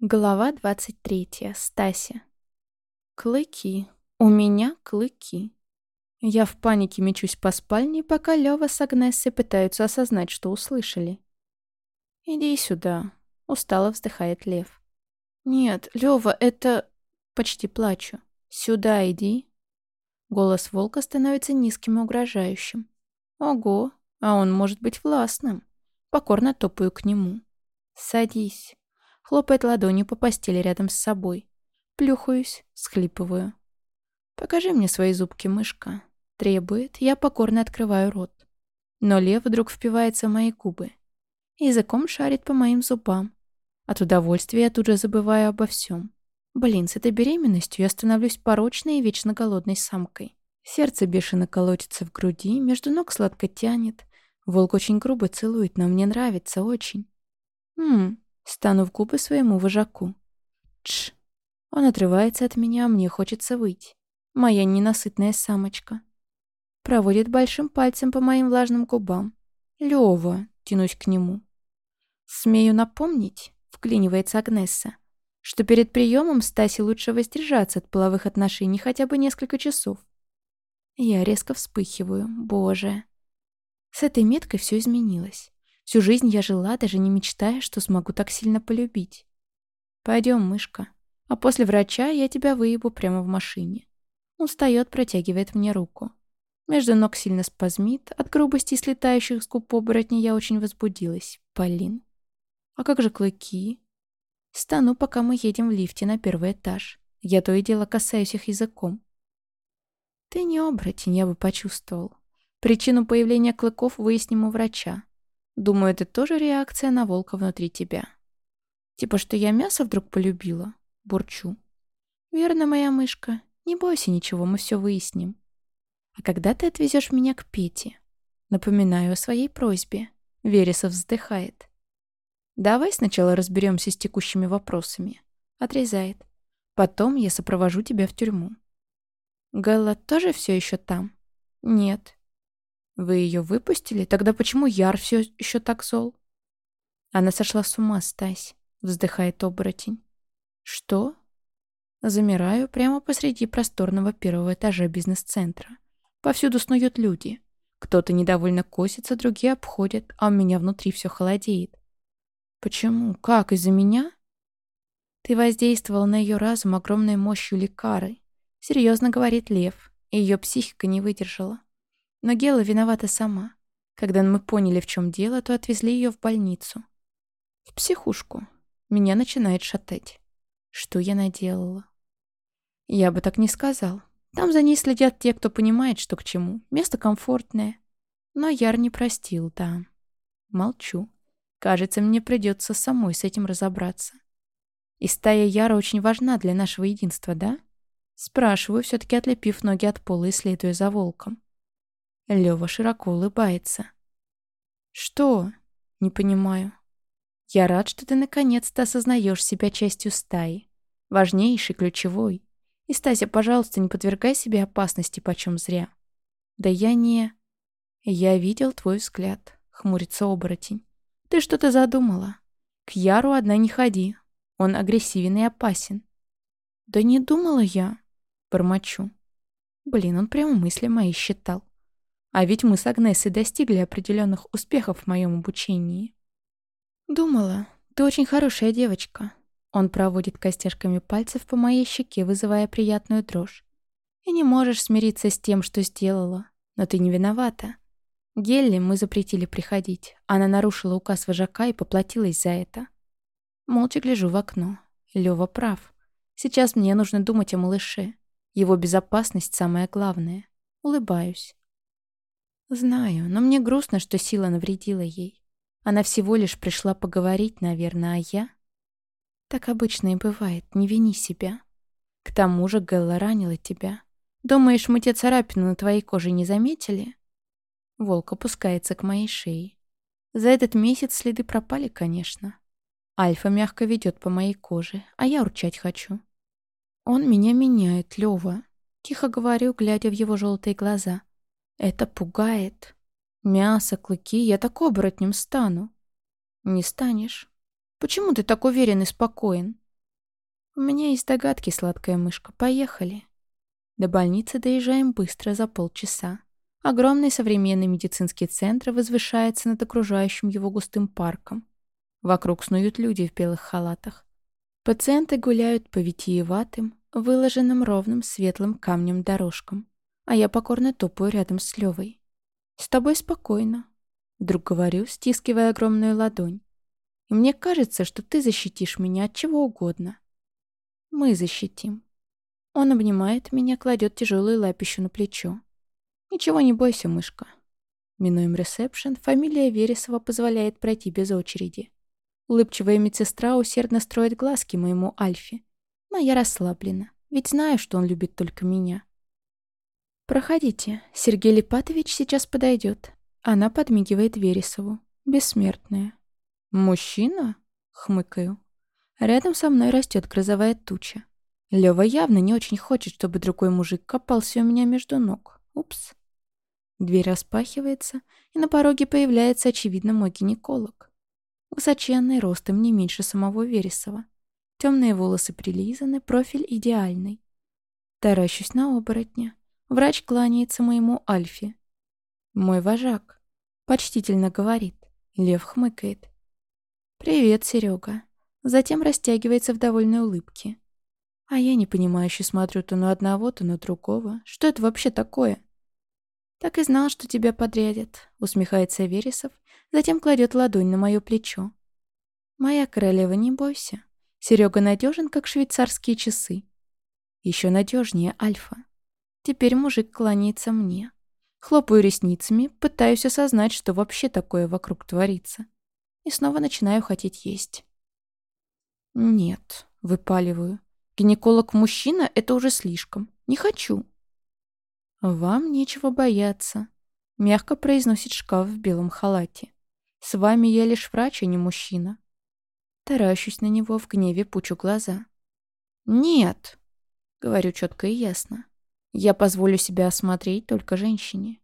Глава 23. Стася. Клыки. У меня клыки. Я в панике мечусь по спальне, пока Лёва с Агнессой пытаются осознать, что услышали. «Иди сюда», — устало вздыхает Лев. «Нет, Лёва, это...» Почти плачу. «Сюда иди». Голос волка становится низким и угрожающим. Ого, а он может быть властным. Покорно топаю к нему. «Садись». Хлопает ладонью по постели рядом с собой. Плюхаюсь, схлипываю. «Покажи мне свои зубки, мышка». Требует, я покорно открываю рот. Но лев вдруг впивается в мои губы. Языком шарит по моим зубам. От удовольствия я тут же забываю обо всем. Блин, с этой беременностью я становлюсь порочной и вечно голодной самкой. Сердце бешено колотится в груди, между ног сладко тянет. Волк очень грубо целует, но мне нравится очень. Ммм, Стану в губы своему вожаку. Тш. Он отрывается от меня, а мне хочется выйти. Моя ненасытная самочка. Проводит большим пальцем по моим влажным губам. Лёва, тянусь к нему. Смею напомнить, вклинивается Агнесса, что перед приемом Стасе лучше воздержаться от половых отношений хотя бы несколько часов. Я резко вспыхиваю. Боже. С этой меткой все изменилось. Всю жизнь я жила, даже не мечтая, что смогу так сильно полюбить. Пойдем, мышка. А после врача я тебя выебу прямо в машине. Он встает, протягивает мне руку. Между ног сильно спазмит. От грубости слетающих с губ оборотней я очень возбудилась. Полин. А как же клыки? Стану, пока мы едем в лифте на первый этаж. Я то и дело касаюсь их языком. Ты не оборотень, я бы почувствовал. Причину появления клыков выясним у врача. Думаю, это тоже реакция на волка внутри тебя. Типа, что я мясо вдруг полюбила? Бурчу. Верно, моя мышка. Не бойся ничего, мы все выясним. А когда ты отвезешь меня к Пете? Напоминаю о своей просьбе. Вересов вздыхает. Давай сначала разберемся с текущими вопросами. Отрезает. Потом я сопровожу тебя в тюрьму. Гэлла тоже все еще там? Нет. Вы ее выпустили? Тогда почему Яр все еще так зол? Она сошла с ума, Стась, вздыхает оборотень. Что? Замираю прямо посреди просторного первого этажа бизнес-центра. Повсюду снуют люди. Кто-то недовольно косится, другие обходят, а у меня внутри все холодеет. Почему? Как? Из-за меня? Ты воздействовал на ее разум огромной мощью лекары. Серьезно говорит Лев, и ее психика не выдержала. Но Гела виновата сама. Когда мы поняли, в чем дело, то отвезли ее в больницу. В психушку. Меня начинает шатать. Что я наделала? Я бы так не сказал. Там за ней следят те, кто понимает, что к чему. Место комфортное. Но Яр не простил, да. Молчу. Кажется, мне придется самой с этим разобраться. И стая Яра очень важна для нашего единства, да? Спрашиваю, все-таки отлепив ноги от пола и следуя за волком. Лёва широко улыбается. «Что?» «Не понимаю». «Я рад, что ты наконец-то осознаешь себя частью стаи. Важнейшей, ключевой. И, Стася, пожалуйста, не подвергай себе опасности почем зря». «Да я не...» «Я видел твой взгляд», — хмурится оборотень. «Ты что-то задумала. К Яру одна не ходи. Он агрессивен и опасен». «Да не думала я», — бормочу. Блин, он прямо мысли мои считал. А ведь мы с Агнесой достигли определенных успехов в моем обучении. Думала, ты очень хорошая девочка. Он проводит костяшками пальцев по моей щеке, вызывая приятную дрожь. И не можешь смириться с тем, что сделала. Но ты не виновата. Гелли мы запретили приходить. Она нарушила указ вожака и поплатилась за это. Молча гляжу в окно. Лёва прав. Сейчас мне нужно думать о малыше. Его безопасность самое главное. Улыбаюсь. Знаю, но мне грустно, что сила навредила ей. Она всего лишь пришла поговорить, наверное, а я... Так обычно и бывает, не вини себя. К тому же Гэлла ранила тебя. Думаешь, мы те царапины на твоей коже не заметили? Волк опускается к моей шее. За этот месяц следы пропали, конечно. Альфа мягко ведет по моей коже, а я урчать хочу. Он меня меняет, Лёва. Тихо говорю, глядя в его желтые глаза. Это пугает. Мясо, клыки, я так оборотнем стану. Не станешь. Почему ты так уверен и спокоен? У меня есть догадки, сладкая мышка. Поехали. До больницы доезжаем быстро, за полчаса. Огромный современный медицинский центр возвышается над окружающим его густым парком. Вокруг снуют люди в белых халатах. Пациенты гуляют по витиеватым, выложенным ровным светлым камнем дорожкам, а я покорно топаю рядом с Левой. «С тобой спокойно», — вдруг говорю, стискивая огромную ладонь. «И мне кажется, что ты защитишь меня от чего угодно. Мы защитим». Он обнимает меня, кладет тяжелую лапищу на плечо. «Ничего не бойся, мышка». Минуем ресепшн, фамилия Вересова позволяет пройти без очереди. Улыбчивая медсестра усердно строит глазки моему Альфе. Но я расслаблена, ведь знаю, что он любит только меня. «Проходите, Сергей Липатович сейчас подойдет». Она подмигивает Вересову. Бессмертная. «Мужчина?» — хмыкаю. Рядом со мной растет грозовая туча. Лёва явно не очень хочет, чтобы другой мужик копался у меня между ног. Упс. Дверь распахивается, и на пороге появляется, очевидно, мой гинеколог. Высоченный, ростом не меньше самого Вересова. Темные волосы прилизаны, профиль идеальный. Таращусь на оборотня. Врач кланяется моему Альфе. Мой вожак. Почтительно говорит. Лев хмыкает. «Привет, Серега. Затем растягивается в довольной улыбке. А я непонимающе смотрю то на одного, то на другого. Что это вообще такое? «Так и знал, что тебя подрядят», — усмехается Вересов, затем кладет ладонь на мое плечо. «Моя королева, не бойся. Серега надежен, как швейцарские часы. Еще надежнее Альфа. Теперь мужик кланяется мне. Хлопаю ресницами, пытаюсь осознать, что вообще такое вокруг творится. И снова начинаю хотеть есть. «Нет», — выпаливаю. Гинеколог-мужчина — это уже слишком. Не хочу. «Вам нечего бояться», — мягко произносит шкаф в белом халате. «С вами я лишь врач, а не мужчина». Таращусь на него в гневе, пучу глаза. «Нет», — говорю четко и ясно. «Я позволю себя осмотреть только женщине».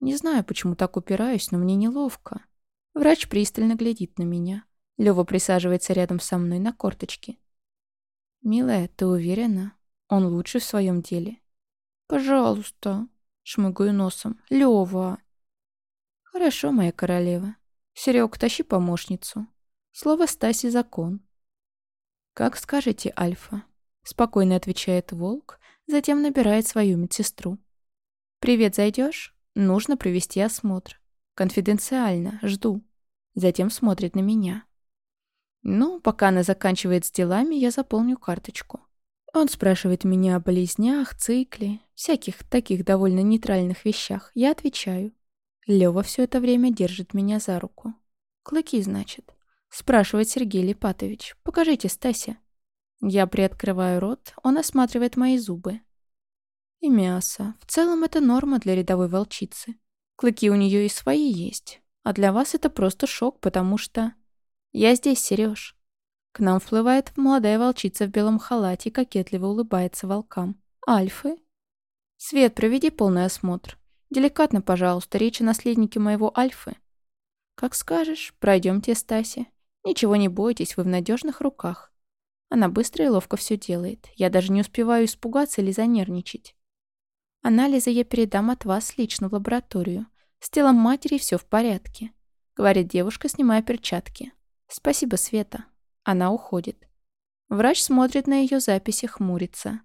Не знаю, почему так упираюсь, но мне неловко. Врач пристально глядит на меня. Лёва присаживается рядом со мной на корточке. «Милая, ты уверена? Он лучше в своем деле?» «Пожалуйста», — шмыгаю носом. «Лёва». «Хорошо, моя королева. Серёг, тащи помощницу. Слово Стаси закон». «Как скажете, Альфа», — спокойно отвечает волк, затем набирает свою медсестру. «Привет, зайдёшь? Нужно провести осмотр. Конфиденциально, жду». Затем смотрит на меня. Ну, пока она заканчивает с делами, я заполню карточку. Он спрашивает меня о болезнях, цикле, всяких таких довольно нейтральных вещах. Я отвечаю. Лёва все это время держит меня за руку. «Клыки, значит?» Спрашивает Сергей Липатович. «Покажите, Стася». Я приоткрываю рот, он осматривает мои зубы. И мясо. В целом это норма для рядовой волчицы. Клыки у нее и свои есть. А для вас это просто шок, потому что... «Я здесь, Сереж». К нам вплывает молодая волчица в белом халате и кокетливо улыбается волкам. «Альфы?» «Свет, проведи полный осмотр. Деликатно, пожалуйста, речь о наследнике моего Альфы». «Как скажешь. Пройдемте, Стаси. Ничего не бойтесь, вы в надежных руках». Она быстро и ловко все делает. Я даже не успеваю испугаться или занервничать. Анализы я передам от вас лично в лабораторию. С телом матери все в порядке», — говорит девушка, снимая перчатки. «Спасибо, Света». Она уходит. Врач смотрит на ее записи, хмурится.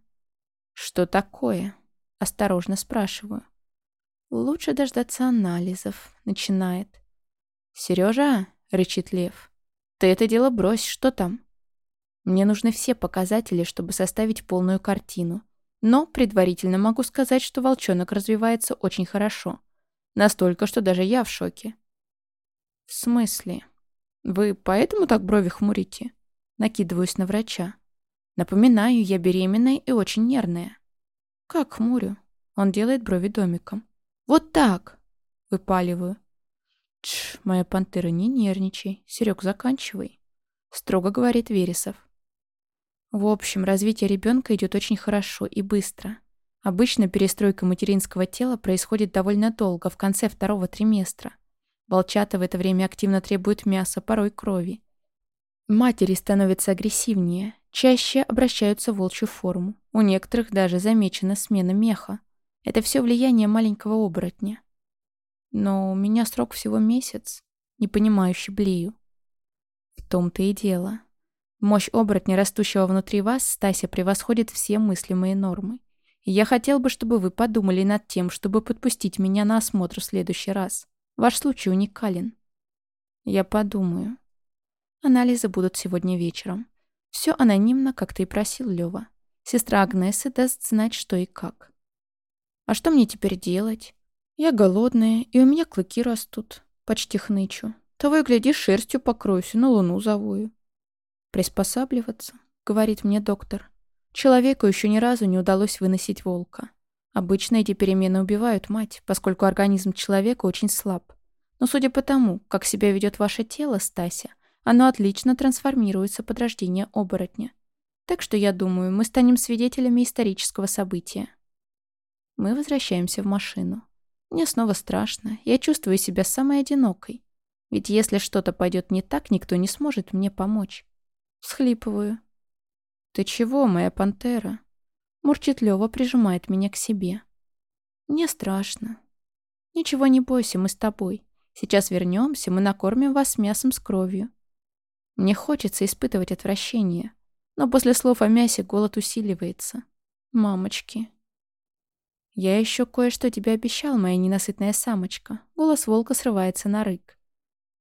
«Что такое?» Осторожно спрашиваю. «Лучше дождаться анализов», — начинает. «Сережа?» — рычит Лев. «Ты это дело брось, что там?» Мне нужны все показатели, чтобы составить полную картину. Но предварительно могу сказать, что волчонок развивается очень хорошо. Настолько, что даже я в шоке. «В смысле?» «Вы поэтому так брови хмурите?» Накидываюсь на врача. Напоминаю, я беременная и очень нервная. «Как хмурю?» Он делает брови домиком. «Вот так!» Выпаливаю. «Тш, моя пантера, не нервничай. Серег, заканчивай», — строго говорит Вересов. В общем, развитие ребенка идет очень хорошо и быстро. Обычно перестройка материнского тела происходит довольно долго, в конце второго триместра. Волчата в это время активно требуют мяса, порой крови. Матери становятся агрессивнее. чаще обращаются в волчью форму. У некоторых даже замечена смена меха. Это все влияние маленького оборотня. Но у меня срок всего месяц, непонимающе блею. В том-то и дело. Мощь оборотня, растущего внутри вас, Стася, превосходит все мыслимые нормы. Я хотел бы, чтобы вы подумали над тем, чтобы подпустить меня на осмотр в следующий раз. Ваш случай уникален. Я подумаю. Анализы будут сегодня вечером. Все анонимно, как ты и просил, Лёва. Сестра Агнесы даст знать, что и как. А что мне теперь делать? Я голодная, и у меня клыки растут. Почти хнычу. Того и гляди, шерстью покроюсь и на луну завою. Приспосабливаться, говорит мне доктор. Человеку еще ни разу не удалось выносить волка. Обычно эти перемены убивают мать, поскольку организм человека очень слаб. Но судя по тому, как себя ведет ваше тело, Стася, оно отлично трансформируется под рождение оборотня. Так что, я думаю, мы станем свидетелями исторического события. Мы возвращаемся в машину. Мне снова страшно, я чувствую себя самой одинокой. Ведь если что-то пойдет не так, никто не сможет мне помочь. Схлипываю. «Ты чего, моя пантера?» Мурчит Лёва, прижимает меня к себе. «Мне страшно». «Ничего не бойся, мы с тобой. Сейчас вернемся, мы накормим вас мясом с кровью». Мне хочется испытывать отвращение, но после слов о мясе голод усиливается. «Мамочки». «Я еще кое-что тебе обещал, моя ненасытная самочка». Голос волка срывается на рык.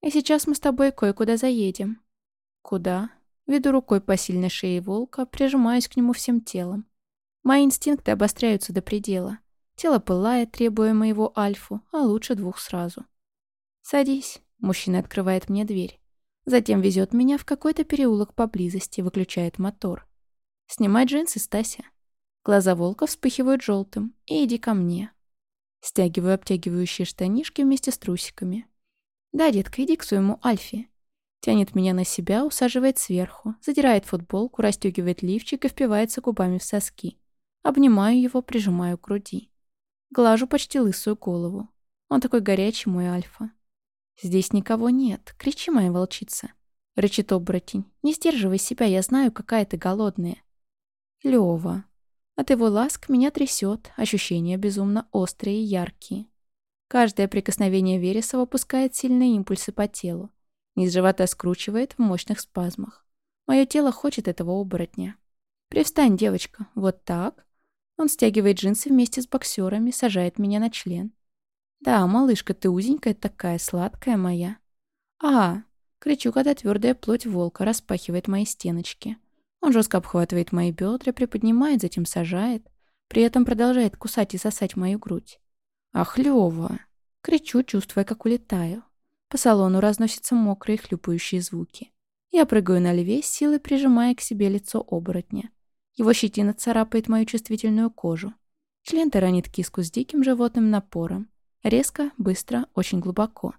«И сейчас мы с тобой кое-куда заедем». «Куда?» Веду рукой по сильной шее волка, прижимаюсь к нему всем телом. Мои инстинкты обостряются до предела. Тело пылает, требуя моего альфу, а лучше двух сразу. «Садись», — мужчина открывает мне дверь. Затем везет меня в какой-то переулок поблизости, выключает мотор. «Снимай джинсы, Стася». Глаза волка вспыхивают желтым. «И иди ко мне». Стягиваю обтягивающие штанишки вместе с трусиками. «Да, детка, иди к своему Альфе. Тянет меня на себя, усаживает сверху, задирает футболку, расстегивает лифчик и впивается губами в соски. Обнимаю его, прижимаю к груди. Глажу почти лысую голову. Он такой горячий, мой Альфа. «Здесь никого нет. Кричи, моя волчица!» Рычит оборотень. «Не сдерживай себя, я знаю, какая ты голодная». Лёва. От его ласк меня трясет, ощущения безумно острые и яркие. Каждое прикосновение Вересова пускает сильные импульсы по телу. Низ живота скручивает в мощных спазмах. Мое тело хочет этого оборотня. «Привстань, девочка. Вот так». Он стягивает джинсы вместе с боксерами, сажает меня на член. «Да, малышка, ты узенькая такая, сладкая моя». «А!» — кричу, когда твердая плоть волка распахивает мои стеночки. Он жестко обхватывает мои бедра, приподнимает, затем сажает. При этом продолжает кусать и сосать мою грудь. «Ах, Лёва!» — кричу, чувствуя, как улетаю. По салону разносятся мокрые хлюпающие звуки. Я прыгаю на левее, силой прижимая к себе лицо оборотня. Его щетина царапает мою чувствительную кожу. Член таранит киску с диким животным напором. Резко, быстро, очень глубоко.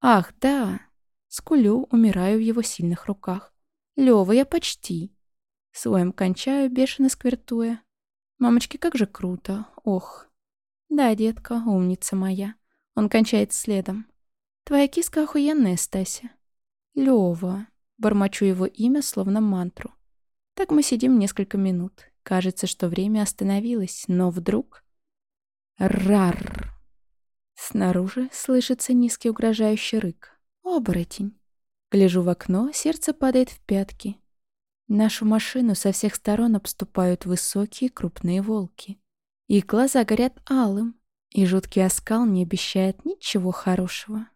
«Ах, да!» Скулю, умираю в его сильных руках. «Лёва, я почти!» Своим кончаю, бешено сквертуя. «Мамочки, как же круто! Ох!» «Да, детка, умница моя!» Он кончает следом. Твоя киска охуенная, Стася. Лёва. Бормочу его имя, словно мантру. Так мы сидим несколько минут. Кажется, что время остановилось, но вдруг... Рар! Снаружи слышится низкий угрожающий рык. Оборотень. Гляжу в окно, сердце падает в пятки. Нашу машину со всех сторон обступают высокие крупные волки. Их глаза горят алым, и жуткий оскал не обещает ничего хорошего.